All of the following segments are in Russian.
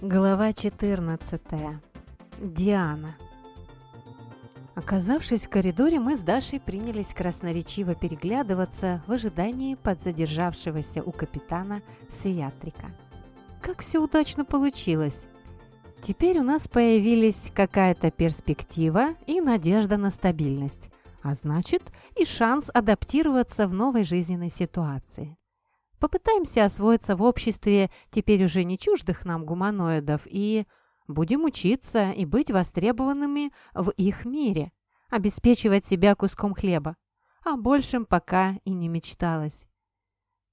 Глава 14. Диана. Оказавшись в коридоре, мы с Дашей принялись красноречиво переглядываться в ожидании подзадержавшегося у капитана Сиатрика. Как все удачно получилось! Теперь у нас появились какая-то перспектива и надежда на стабильность, а значит и шанс адаптироваться в новой жизненной ситуации. Попытаемся освоиться в обществе теперь уже не чуждых нам гуманоидов и будем учиться и быть востребованными в их мире, обеспечивать себя куском хлеба. О большем пока и не мечталось.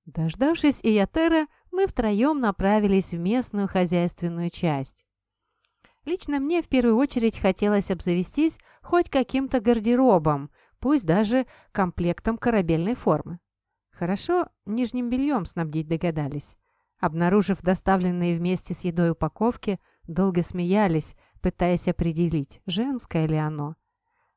Дождавшись Иятера, мы втроем направились в местную хозяйственную часть. Лично мне в первую очередь хотелось обзавестись хоть каким-то гардеробом, пусть даже комплектом корабельной формы. Хорошо, нижним бельем снабдить догадались. Обнаружив доставленные вместе с едой упаковки, долго смеялись, пытаясь определить, женское ли оно.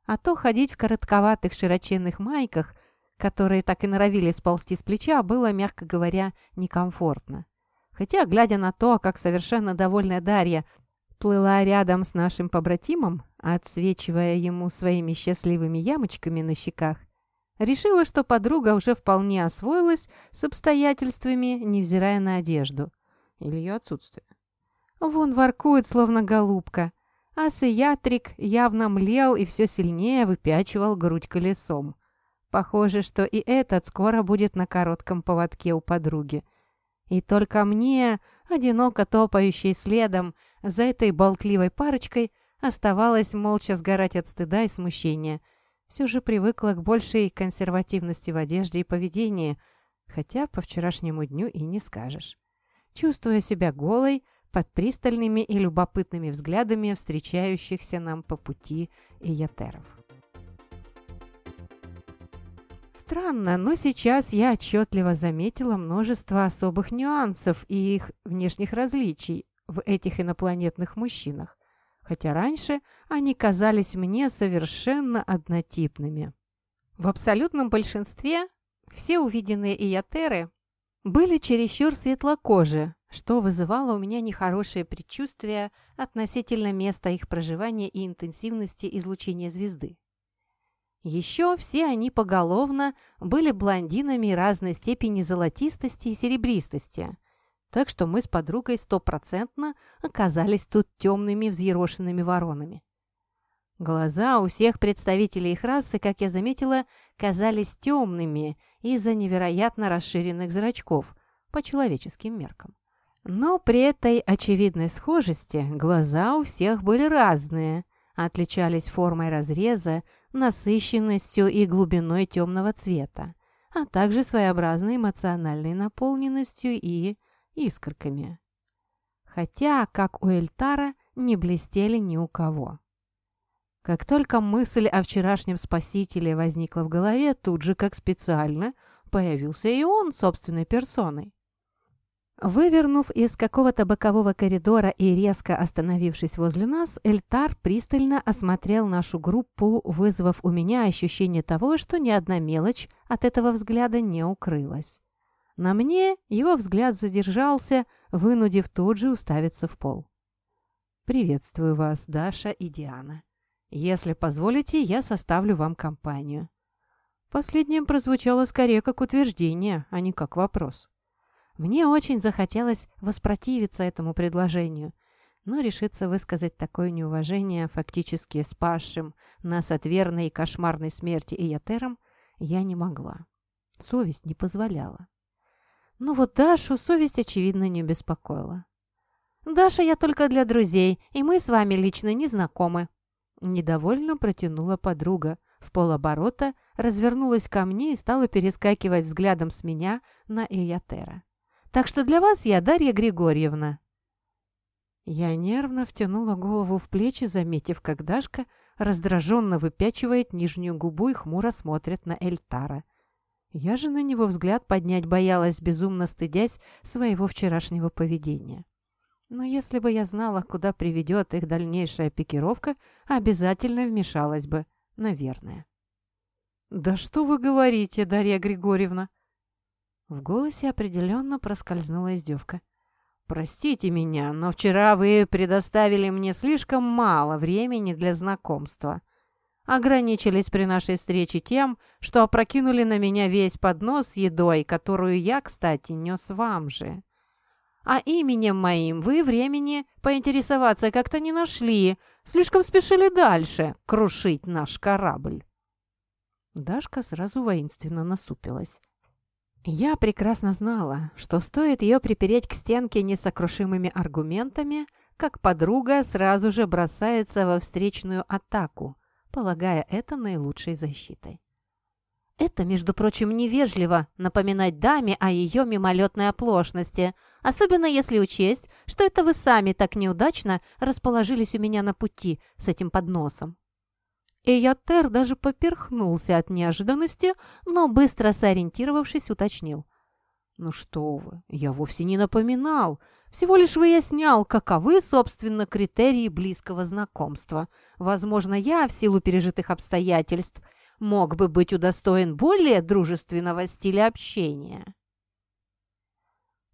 А то ходить в коротковатых широченных майках, которые так и норовили сползти с плеча, было, мягко говоря, некомфортно. Хотя, глядя на то, как совершенно довольная Дарья плыла рядом с нашим побратимом, отсвечивая ему своими счастливыми ямочками на щеках, Решила, что подруга уже вполне освоилась с обстоятельствами, невзирая на одежду. Или ее отсутствие. Вон воркует, словно голубка. А сыятрик явно млел и все сильнее выпячивал грудь колесом. Похоже, что и этот скоро будет на коротком поводке у подруги. И только мне, одиноко топающей следом, за этой болтливой парочкой, оставалось молча сгорать от стыда и смущения – все же привыкла к большей консервативности в одежде и поведении, хотя по вчерашнему дню и не скажешь. Чувствуя себя голой, под пристальными и любопытными взглядами встречающихся нам по пути иятеров. Странно, но сейчас я отчетливо заметила множество особых нюансов и их внешних различий в этих инопланетных мужчинах хотя раньше они казались мне совершенно однотипными. В абсолютном большинстве все увиденные иятеры были чересчур светлокожи, что вызывало у меня нехорошее предчувствие относительно места их проживания и интенсивности излучения звезды. Еще все они поголовно были блондинами разной степени золотистости и серебристости – так что мы с подругой стопроцентно оказались тут темными взъерошенными воронами. Глаза у всех представителей их расы, как я заметила, казались темными из-за невероятно расширенных зрачков по человеческим меркам. Но при этой очевидной схожести глаза у всех были разные, отличались формой разреза, насыщенностью и глубиной темного цвета, а также своеобразной эмоциональной наполненностью и искорками. Хотя, как у Эльтара, не блестели ни у кого. Как только мысль о вчерашнем спасителе возникла в голове, тут же, как специально, появился и он собственной персоной. Вывернув из какого-то бокового коридора и резко остановившись возле нас, Эльтар пристально осмотрел нашу группу, вызвав у меня ощущение того, что ни одна мелочь от этого взгляда не укрылась. На мне его взгляд задержался, вынудив тут же уставиться в пол. «Приветствую вас, Даша и Диана. Если позволите, я составлю вам компанию». Последнее прозвучало скорее как утверждение, а не как вопрос. Мне очень захотелось воспротивиться этому предложению, но решиться высказать такое неуважение фактически спасшим нас от верной и кошмарной смерти Иятером я не могла. Совесть не позволяла. Ну вот Дашу совесть, очевидно, не беспокоила. «Даша я только для друзей, и мы с вами лично не знакомы». Недовольно протянула подруга. В полоборота развернулась ко мне и стала перескакивать взглядом с меня на Иятера. «Так что для вас я Дарья Григорьевна». Я нервно втянула голову в плечи, заметив, как Дашка раздраженно выпячивает нижнюю губу и хмуро смотрит на Эльтара. Я же на него взгляд поднять боялась, безумно стыдясь своего вчерашнего поведения. Но если бы я знала, куда приведет их дальнейшая пикировка, обязательно вмешалась бы, наверное. «Да что вы говорите, Дарья Григорьевна?» В голосе определенно проскользнула издевка. «Простите меня, но вчера вы предоставили мне слишком мало времени для знакомства. Ограничились при нашей встрече тем, что опрокинули на меня весь поднос с едой, которую я, кстати, нес вам же. А именем моим вы времени поинтересоваться как-то не нашли, слишком спешили дальше крушить наш корабль». Дашка сразу воинственно насупилась. Я прекрасно знала, что стоит ее припереть к стенке несокрушимыми аргументами, как подруга сразу же бросается во встречную атаку, полагая это наилучшей защитой. Это, между прочим, невежливо напоминать даме о ее мимолетной оплошности, особенно если учесть, что это вы сами так неудачно расположились у меня на пути с этим подносом. Эйотер даже поперхнулся от неожиданности, но быстро сориентировавшись, уточнил. «Ну что вы, я вовсе не напоминал. Всего лишь выяснял, каковы, собственно, критерии близкого знакомства. Возможно, я, в силу пережитых обстоятельств, мог бы быть удостоен более дружественного стиля общения».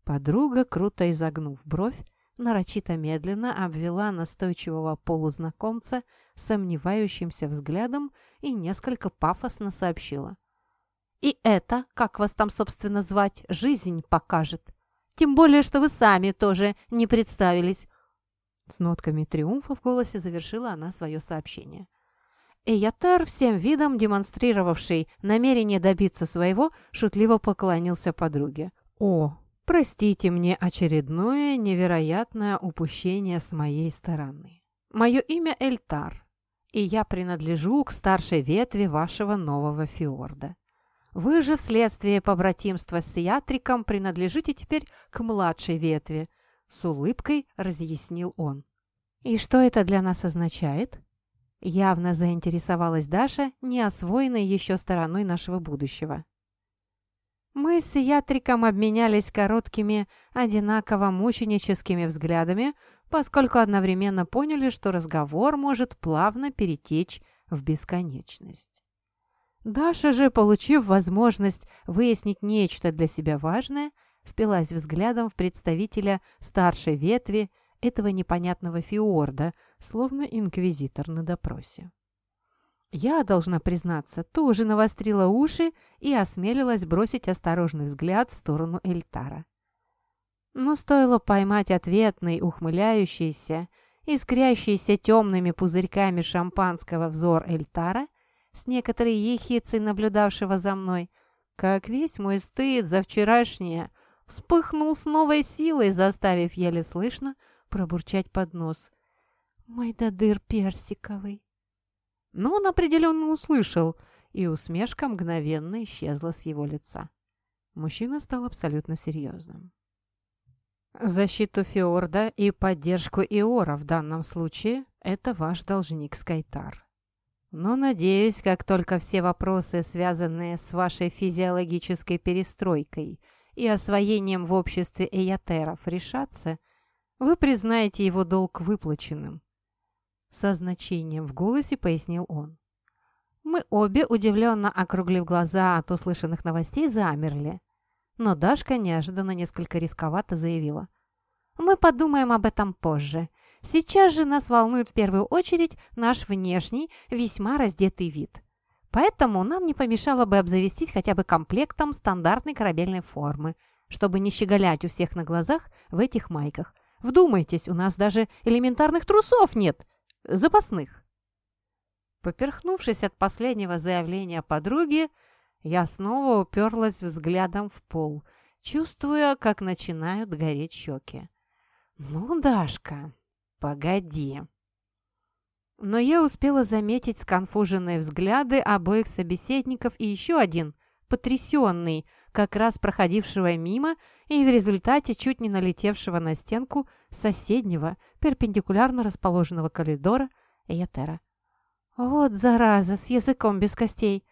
Подруга, круто изогнув бровь, нарочито медленно обвела настойчивого полузнакомца сомневающимся взглядом и несколько пафосно сообщила. «И это, как вас там, собственно, звать, жизнь покажет. Тем более, что вы сами тоже не представились». С нотками триумфа в голосе завершила она свое сообщение. Эйятар, всем видом демонстрировавший намерение добиться своего, шутливо поклонился подруге. «О, простите мне очередное невероятное упущение с моей стороны. Мое имя Эльтар и я принадлежу к старшей ветви вашего нового фиорда. Вы же вследствие побратимства с Ятриком принадлежите теперь к младшей ветви», — с улыбкой разъяснил он. «И что это для нас означает?» Явно заинтересовалась Даша, не освоенной еще стороной нашего будущего. Мы с Ятриком обменялись короткими, одинаково мученическими взглядами, поскольку одновременно поняли, что разговор может плавно перетечь в бесконечность. Даша же, получив возможность выяснить нечто для себя важное, впилась взглядом в представителя старшей ветви этого непонятного фиорда, словно инквизитор на допросе. Я, должна признаться, тоже навострила уши и осмелилась бросить осторожный взгляд в сторону Эльтара. Но стоило поймать ответный, ухмыляющийся, искрящийся темными пузырьками шампанского взор Эльтара, с некоторой ехицей наблюдавшего за мной, как весь мой стыд за вчерашнее вспыхнул с новой силой, заставив еле слышно пробурчать под нос. «Мой додыр персиковый!» Но он определенно услышал, и усмешка мгновенно исчезла с его лица. Мужчина стал абсолютно серьезным. Защиту Фиорда и поддержку Иора в данном случае – это ваш должник Скайтар. Но, надеюсь, как только все вопросы, связанные с вашей физиологической перестройкой и освоением в обществе эйотеров, решатся, вы признаете его долг выплаченным. Со значением в голосе пояснил он. Мы обе, удивленно округлив глаза от услышанных новостей, замерли. Но Дашка неожиданно несколько рисковато заявила. «Мы подумаем об этом позже. Сейчас же нас волнует в первую очередь наш внешний, весьма раздетый вид. Поэтому нам не помешало бы обзавестись хотя бы комплектом стандартной корабельной формы, чтобы не щеголять у всех на глазах в этих майках. Вдумайтесь, у нас даже элементарных трусов нет, запасных». Поперхнувшись от последнего заявления подруги, я снова уперлась взглядом в пол, чувствуя, как начинают гореть щеки. «Ну, Дашка, погоди!» Но я успела заметить сконфуженные взгляды обоих собеседников и еще один, потрясенный, как раз проходившего мимо и в результате чуть не налетевшего на стенку соседнего, перпендикулярно расположенного коридора Этера. «Вот зараза, с языком без костей!»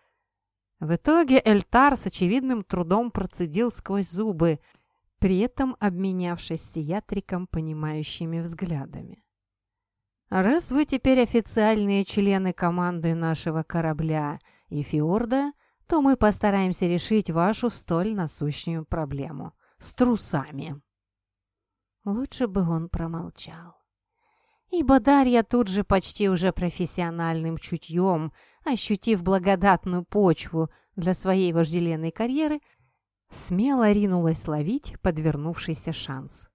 В итоге Эльтар с очевидным трудом процедил сквозь зубы, при этом обменявшись с театриком понимающими взглядами. «Раз вы теперь официальные члены команды нашего корабля и фиорда, то мы постараемся решить вашу столь насущную проблему с трусами». Лучше бы он промолчал. Ибо Дарья тут же почти уже профессиональным чутьем, ощутив благодатную почву для своей вожделенной карьеры, смело ринулась ловить подвернувшийся шанс.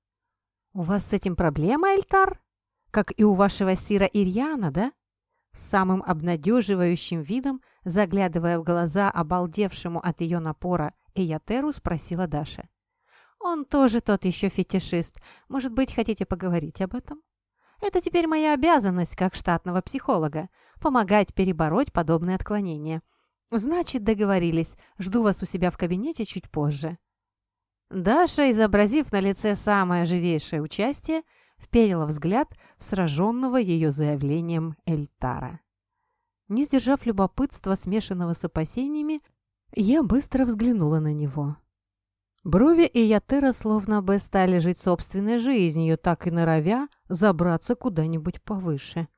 «У вас с этим проблема, Эльтар? Как и у вашего сира Ирьяна, да?» Самым обнадеживающим видом, заглядывая в глаза обалдевшему от ее напора Эятеру, спросила Даша. «Он тоже тот еще фетишист. Может быть, хотите поговорить об этом?» «Это теперь моя обязанность, как штатного психолога, помогать перебороть подобные отклонения. Значит, договорились. Жду вас у себя в кабинете чуть позже». Даша, изобразив на лице самое живейшее участие, вперила взгляд в сраженного ее заявлением Эльтара. Не сдержав любопытства, смешанного с опасениями, я быстро взглянула на него. Брови и Ятера словно бы стали жить собственной жизнью, так и норовя забраться куда-нибудь повыше.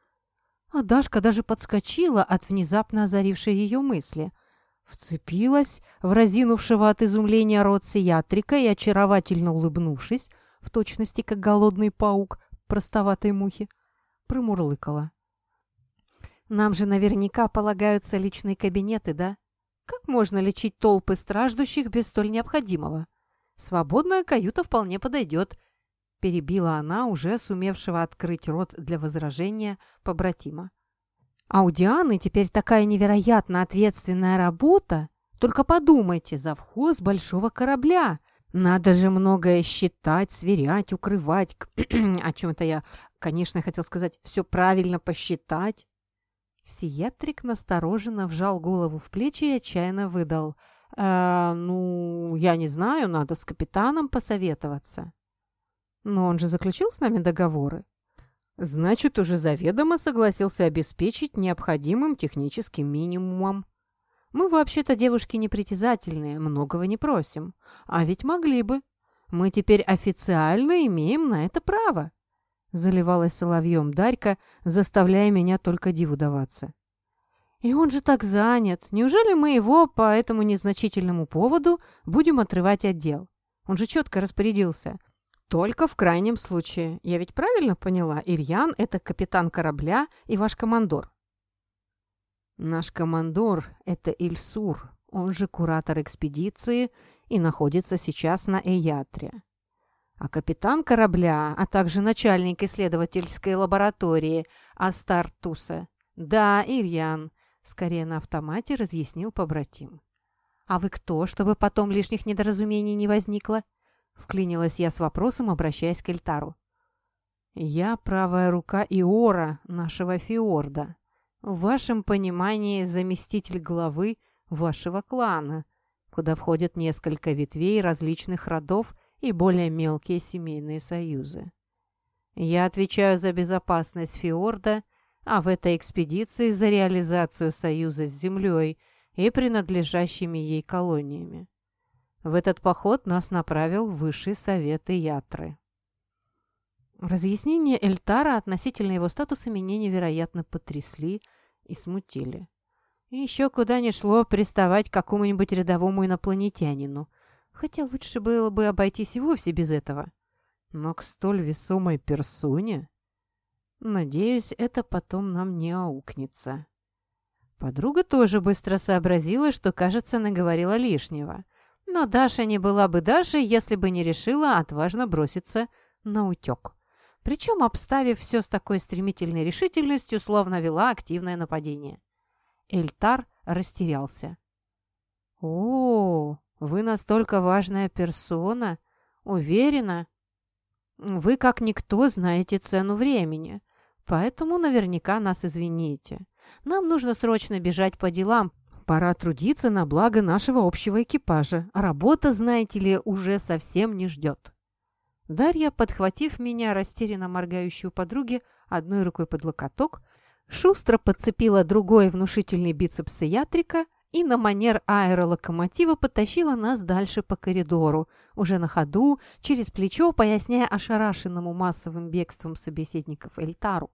А Дашка даже подскочила от внезапно озарившей ее мысли. Вцепилась в разинувшего от изумления рот сиатрика и, очаровательно улыбнувшись, в точности как голодный паук простоватой мухи, промурлыкала. «Нам же наверняка полагаются личные кабинеты, да? Как можно лечить толпы страждущих без столь необходимого? Свободная каюта вполне подойдет», — перебила она, уже сумевшего открыть рот для возражения побратима. «А у Дианы теперь такая невероятно ответственная работа. Только подумайте, завхоз большого корабля, надо же многое считать, сверять, укрывать. О чем-то я, конечно, хотел сказать, все правильно посчитать. Сиетрик настороженно вжал голову в плечи и отчаянно выдал. «Э, «Ну, я не знаю, надо с капитаном посоветоваться». «Но он же заключил с нами договоры». «Значит, уже заведомо согласился обеспечить необходимым техническим минимумом». Мы вообще-то девушки непритязательные, многого не просим. А ведь могли бы. Мы теперь официально имеем на это право. Заливалась соловьем Дарька, заставляя меня только диву даваться. И он же так занят. Неужели мы его по этому незначительному поводу будем отрывать отдел? Он же четко распорядился. Только в крайнем случае. Я ведь правильно поняла? Ирьян – это капитан корабля и ваш командор. Наш командор – это Ильсур, он же куратор экспедиции и находится сейчас на Эятре. А капитан корабля, а также начальник исследовательской лаборатории Астартуса, да, Ирьян, скорее на автомате разъяснил побратим. «А вы кто, чтобы потом лишних недоразумений не возникло?» Вклинилась я с вопросом, обращаясь к Эльтару. «Я правая рука Иора, нашего Фиорда», в вашем понимании заместитель главы вашего клана, куда входят несколько ветвей различных родов и более мелкие семейные союзы. Я отвечаю за безопасность Фиорда, а в этой экспедиции за реализацию союза с Землей и принадлежащими ей колониями. В этот поход нас направил Высший Совет Ятры. Разъяснения Эльтара относительно его статуса меня невероятно потрясли и смутили. Еще куда ни шло приставать к какому-нибудь рядовому инопланетянину. Хотя лучше было бы обойтись и вовсе без этого. Но к столь весомой персоне... Надеюсь, это потом нам не аукнется. Подруга тоже быстро сообразила, что, кажется, наговорила лишнего. Но Даша не была бы Дашей, если бы не решила отважно броситься на утек причем обставив все с такой стремительной решительностью, словно вела активное нападение. Эльтар растерялся. «О, вы настолько важная персона? Уверена? Вы, как никто, знаете цену времени, поэтому наверняка нас извините. Нам нужно срочно бежать по делам, Пора трудиться на благо нашего общего экипажа. Работа, знаете ли, уже совсем не ждет. Дарья, подхватив меня, растерянно моргающую подруги, одной рукой под локоток, шустро подцепила другой внушительный бицепс ятрика и на манер аэролокомотива потащила нас дальше по коридору, уже на ходу, через плечо, поясняя ошарашенному массовым бегством собеседников Эльтару.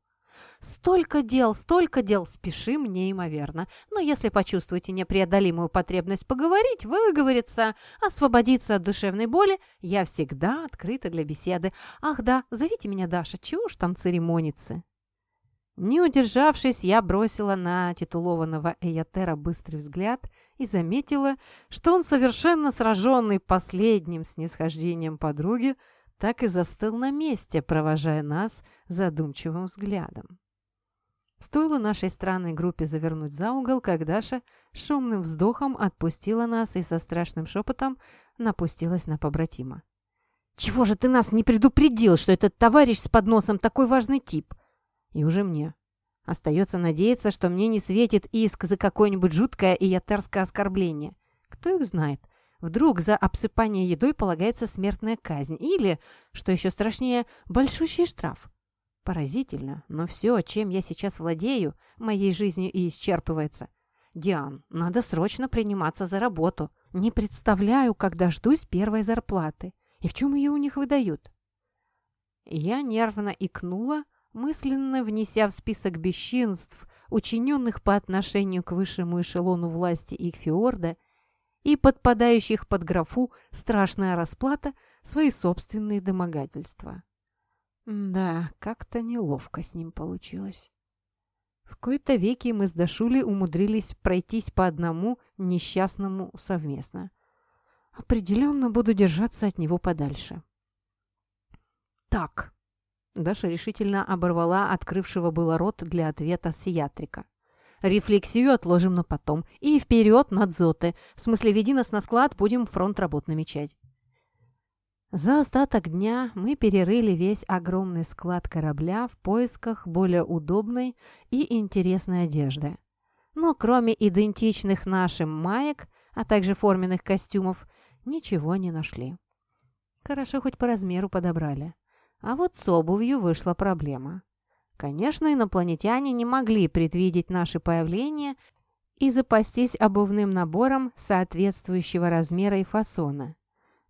Столько дел, столько дел, спешим неимоверно. Но если почувствуете непреодолимую потребность поговорить, выговориться, освободиться от душевной боли, я всегда открыта для беседы. Ах да, зовите меня Даша, чего уж там церемониться. Не удержавшись, я бросила на титулованного Эйотера быстрый взгляд и заметила, что он, совершенно сраженный последним снисхождением подруги, так и застыл на месте, провожая нас задумчивым взглядом. Стоило нашей странной группе завернуть за угол, как Даша шумным вздохом отпустила нас и со страшным шепотом напустилась на побратима. «Чего же ты нас не предупредил, что этот товарищ с подносом такой важный тип?» И уже мне. Остается надеяться, что мне не светит иск за какое-нибудь жуткое и ятарское оскорбление. Кто их знает? Вдруг за обсыпание едой полагается смертная казнь или, что еще страшнее, большущий штраф. Поразительно, но все, чем я сейчас владею, моей жизнью и исчерпывается. Диан, надо срочно приниматься за работу. Не представляю, как дождусь первой зарплаты. И в чем ее у них выдают? Я нервно икнула, мысленно внеся в список бесчинств, учиненных по отношению к высшему эшелону власти Ихфиорда, и подпадающих под графу «страшная расплата» свои собственные домогательства. Да, как-то неловко с ним получилось. В кои-то веки мы с Дашулей умудрились пройтись по одному несчастному совместно. Определенно буду держаться от него подальше. «Так», — Даша решительно оборвала открывшего было рот для ответа сиатрика. Рефлексию отложим на потом. И вперед на дзоты. В смысле, веди нас на склад, будем фронт работ намечать. За остаток дня мы перерыли весь огромный склад корабля в поисках более удобной и интересной одежды. Но кроме идентичных нашим маек, а также форменных костюмов, ничего не нашли. Хорошо, хоть по размеру подобрали. А вот с обувью вышла проблема. Конечно, инопланетяне не могли предвидеть наше появление и запастись обувным набором соответствующего размера и фасона.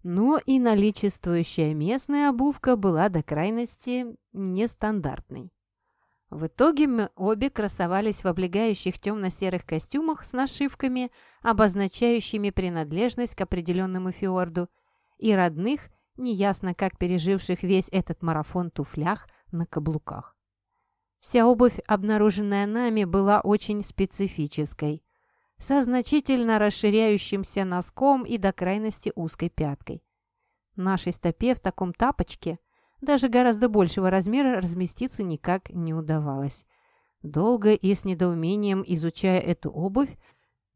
Но и наличествующая местная обувка была до крайности нестандартной. В итоге мы обе красовались в облегающих темно-серых костюмах с нашивками, обозначающими принадлежность к определенному фиорду, и родных, неясно как переживших весь этот марафон туфлях на каблуках. Вся обувь, обнаруженная нами, была очень специфической, со значительно расширяющимся носком и до крайности узкой пяткой. Нашей стопе в таком тапочке даже гораздо большего размера разместиться никак не удавалось. Долго и с недоумением изучая эту обувь,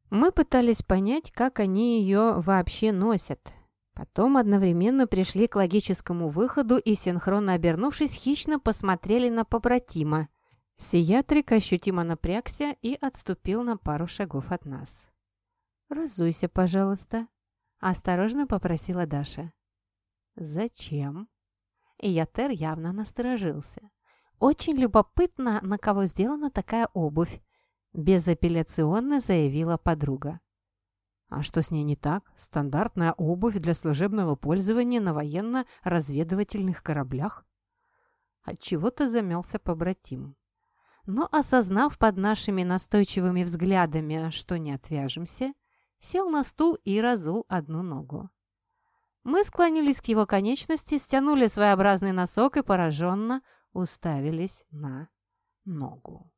мы пытались понять, как они ее вообще носят. Потом одновременно пришли к логическому выходу и, синхронно обернувшись, хищно посмотрели на побратима – Сиатрик ощутимо напрягся и отступил на пару шагов от нас. «Разуйся, пожалуйста», — осторожно попросила Даша. «Зачем?» Иятер явно насторожился. «Очень любопытно, на кого сделана такая обувь», — безапелляционно заявила подруга. «А что с ней не так? Стандартная обувь для служебного пользования на военно-разведывательных кораблях?» Отчего-то замялся побратим. Но, осознав под нашими настойчивыми взглядами, что не отвяжемся, сел на стул и разул одну ногу. Мы склонились к его конечности, стянули своеобразный носок и пораженно уставились на ногу.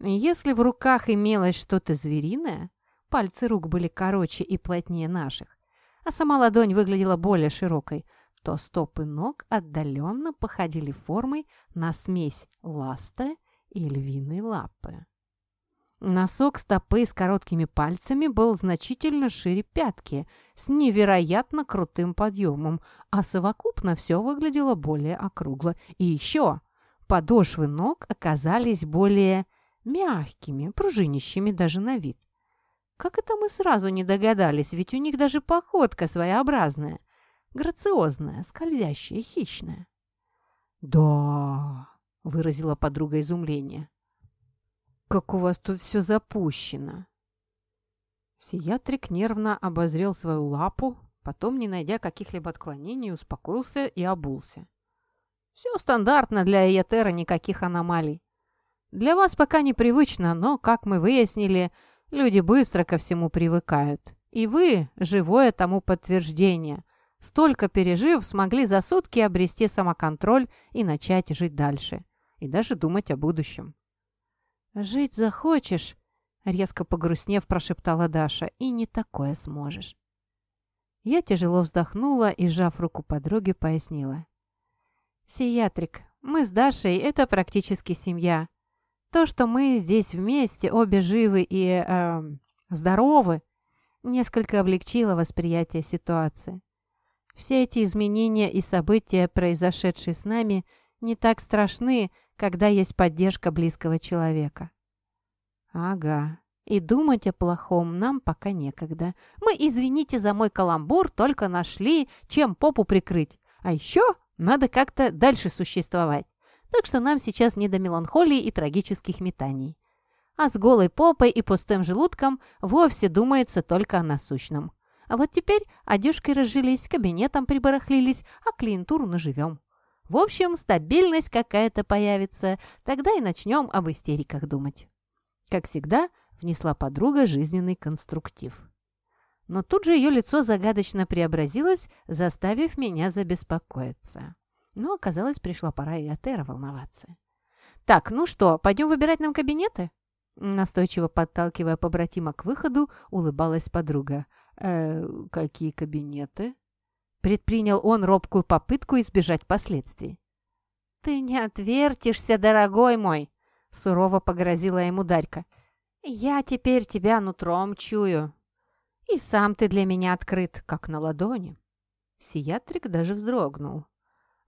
Если в руках имелось что-то звериное, пальцы рук были короче и плотнее наших, а сама ладонь выглядела более широкой, то стопы ног отдаленно походили формой на смесь ласта и львиной лапы. Носок стопы с короткими пальцами был значительно шире пятки, с невероятно крутым подъемом, а совокупно все выглядело более округло. И еще подошвы ног оказались более мягкими, пружинищими даже на вид. Как это мы сразу не догадались, ведь у них даже походка своеобразная – грациозная, скользящая, хищная. «Да!» — выразила подруга изумление. «Как у вас тут все запущено!» Сиатрик нервно обозрел свою лапу, потом, не найдя каких-либо отклонений, успокоился и обулся. Все стандартно для Иетера, никаких аномалий. Для вас пока непривычно, но, как мы выяснили, люди быстро ко всему привыкают. И вы – живое тому подтверждение. Столько пережив, смогли за сутки обрести самоконтроль и начать жить дальше. И даже думать о будущем. «Жить захочешь», – резко погрустнев, прошептала Даша, – «и не такое сможешь». Я тяжело вздохнула и, сжав руку подруги, пояснила. «Сиатрик, мы с Дашей – это практически семья. То, что мы здесь вместе, обе живы и э, здоровы, несколько облегчило восприятие ситуации. Все эти изменения и события, произошедшие с нами, не так страшны, когда есть поддержка близкого человека. Ага, и думать о плохом нам пока некогда. Мы, извините за мой каламбур, только нашли, чем попу прикрыть. А еще надо как-то дальше существовать так что нам сейчас не до меланхолии и трагических метаний. А с голой попой и пустым желудком вовсе думается только о насущном. А вот теперь одежкой разжились, кабинетом прибарахлились, а клиентуру наживем. В общем, стабильность какая-то появится, тогда и начнем об истериках думать. Как всегда, внесла подруга жизненный конструктив. Но тут же ее лицо загадочно преобразилось, заставив меня забеспокоиться. Но, оказалось, пришла пора и Атера волноваться. «Так, ну что, пойдем выбирать нам кабинеты?» Настойчиво подталкивая побратима к выходу, улыбалась подруга. «Э, какие кабинеты?» Предпринял он робкую попытку избежать последствий. «Ты не отвертишься, дорогой мой!» Сурово погрозила ему Дарька. «Я теперь тебя нутром чую. И сам ты для меня открыт, как на ладони». Сиятрик даже вздрогнул.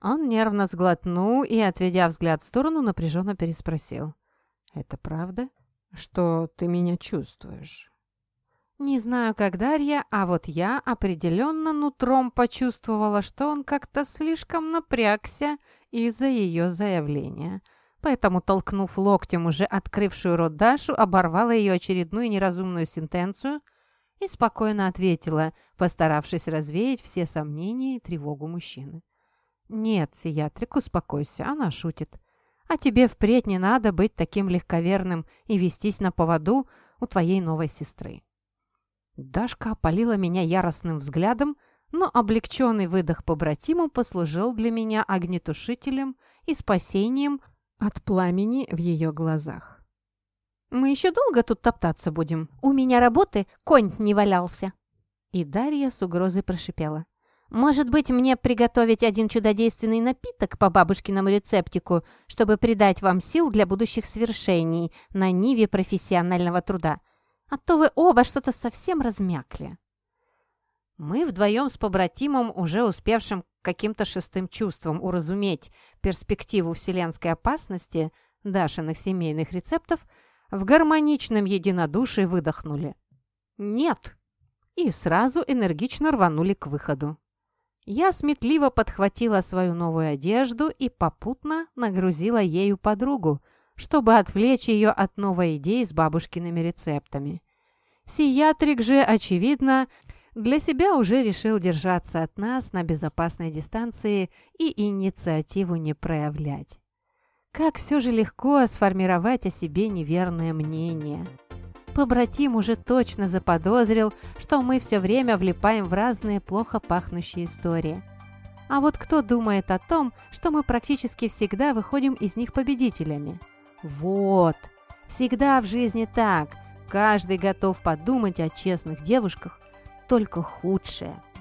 Он нервно сглотнул и, отведя взгляд в сторону, напряженно переспросил. «Это правда, что ты меня чувствуешь?» Не знаю, как Дарья, а вот я определенно нутром почувствовала, что он как-то слишком напрягся из-за ее заявления. Поэтому, толкнув локтем уже открывшую рот Дашу, оборвала ее очередную неразумную сентенцию и спокойно ответила, постаравшись развеять все сомнения и тревогу мужчины. «Нет, Сиятрик, успокойся, она шутит. А тебе впредь не надо быть таким легковерным и вестись на поводу у твоей новой сестры». Дашка опалила меня яростным взглядом, но облегченный выдох побратиму послужил для меня огнетушителем и спасением от пламени в ее глазах. «Мы еще долго тут топтаться будем? У меня работы конь не валялся!» И Дарья с угрозой прошипела. Может быть, мне приготовить один чудодейственный напиток по бабушкиному рецептику, чтобы придать вам сил для будущих свершений на ниве профессионального труда? А то вы оба что-то совсем размякли». Мы вдвоем с побратимом, уже успевшим каким-то шестым чувством уразуметь перспективу вселенской опасности Дашиных семейных рецептов, в гармоничном единодушии выдохнули. «Нет!» и сразу энергично рванули к выходу. Я сметливо подхватила свою новую одежду и попутно нагрузила ею подругу, чтобы отвлечь ее от новой идеи с бабушкиными рецептами. Сиятрик же, очевидно, для себя уже решил держаться от нас на безопасной дистанции и инициативу не проявлять. Как все же легко сформировать о себе неверное мнение – Побратим уже точно заподозрил, что мы все время влипаем в разные плохо пахнущие истории. А вот кто думает о том, что мы практически всегда выходим из них победителями? Вот! Всегда в жизни так. Каждый готов подумать о честных девушках, только худшее –